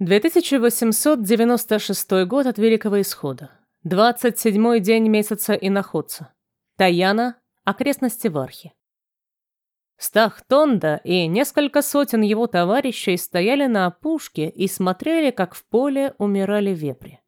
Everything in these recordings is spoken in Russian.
2896 год от Великого Исхода. 27-й день месяца Иноходца. Таяна, окрестности Вархи. Стах Тонда и несколько сотен его товарищей стояли на опушке и смотрели, как в поле умирали вепри.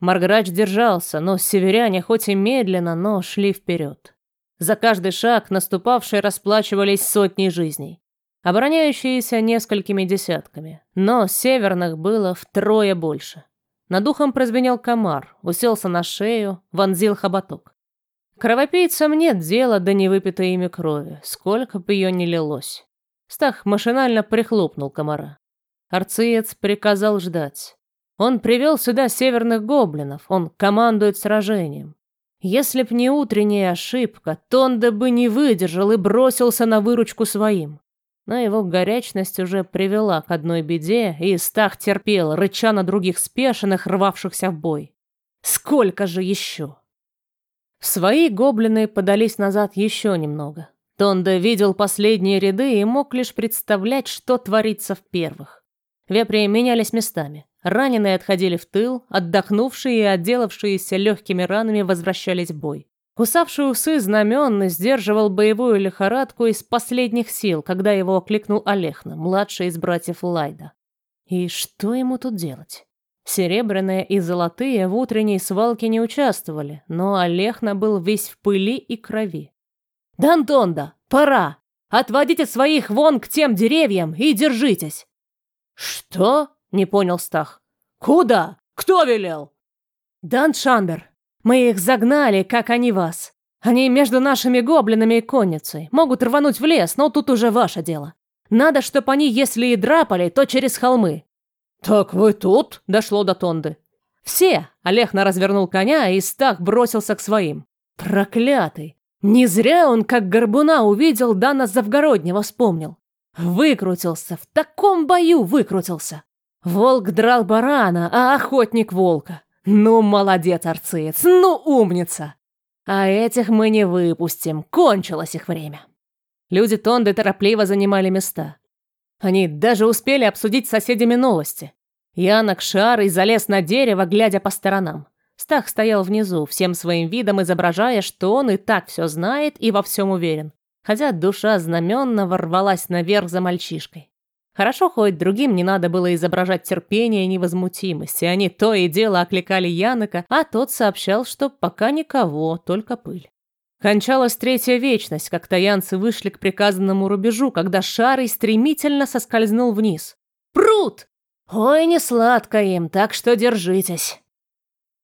Марграч держался, но северяне хоть и медленно, но шли вперед. За каждый шаг наступавшие расплачивались сотней жизней обороняющиеся несколькими десятками, но северных было втрое больше. Над ухом прозвенел комар, уселся на шею, вонзил хоботок. Кровопийцам нет дела до невыпитой ими крови, сколько бы ее ни лилось. Стах машинально прихлопнул комара. Арциец приказал ждать. Он привел сюда северных гоблинов, он командует сражением. Если б не утренняя ошибка, Тонда бы не выдержал и бросился на выручку своим. Но его горячность уже привела к одной беде, и Стах терпел, рыча на других спешенных, рвавшихся в бой. Сколько же еще? Свои гоблины подались назад еще немного. Тонда видел последние ряды и мог лишь представлять, что творится в первых. Вепри менялись местами. Раненые отходили в тыл, отдохнувшие и отделавшиеся легкими ранами возвращались в бой. Кусавший усы знаменный сдерживал боевую лихорадку из последних сил, когда его окликнул Олехна, младший из братьев Лайда. И что ему тут делать? Серебряные и золотые в утренней свалке не участвовали, но Олехна был весь в пыли и крови. «Дантонда, пора! Отводите своих вон к тем деревьям и держитесь!» «Что?» — не понял Стах. «Куда? Кто велел?» «Дан Шандер, мы их загнали, как они вас. Они между нашими гоблинами и конницей. Могут рвануть в лес, но тут уже ваше дело. Надо, чтобы они, если и драпали, то через холмы». «Так вы тут?» – дошло до Тонды. «Все!» – Олехна развернул коня и Стах бросился к своим. «Проклятый! Не зря он, как горбуна, увидел Дана Завгороднего, вспомнил. Выкрутился, в таком бою выкрутился. Волк драл барана, а охотник волка. Ну, молодец, арциец, ну, умница. А этих мы не выпустим, кончилось их время. Люди Тонды торопливо занимали места. Они даже успели обсудить с соседями новости. Янок шар залез на дерево, глядя по сторонам. Стах стоял внизу, всем своим видом изображая, что он и так все знает и во всем уверен. Хотя душа знаменно ворвалась наверх за мальчишкой. Хорошо, хоть другим не надо было изображать терпение и невозмутимость, и они то и дело окликали Янока, а тот сообщал, что пока никого, только пыль. Кончалась третья вечность, как таянцы вышли к приказанному рубежу, когда Шарый стремительно соскользнул вниз. «Прут! Ой, не сладко им, так что держитесь!»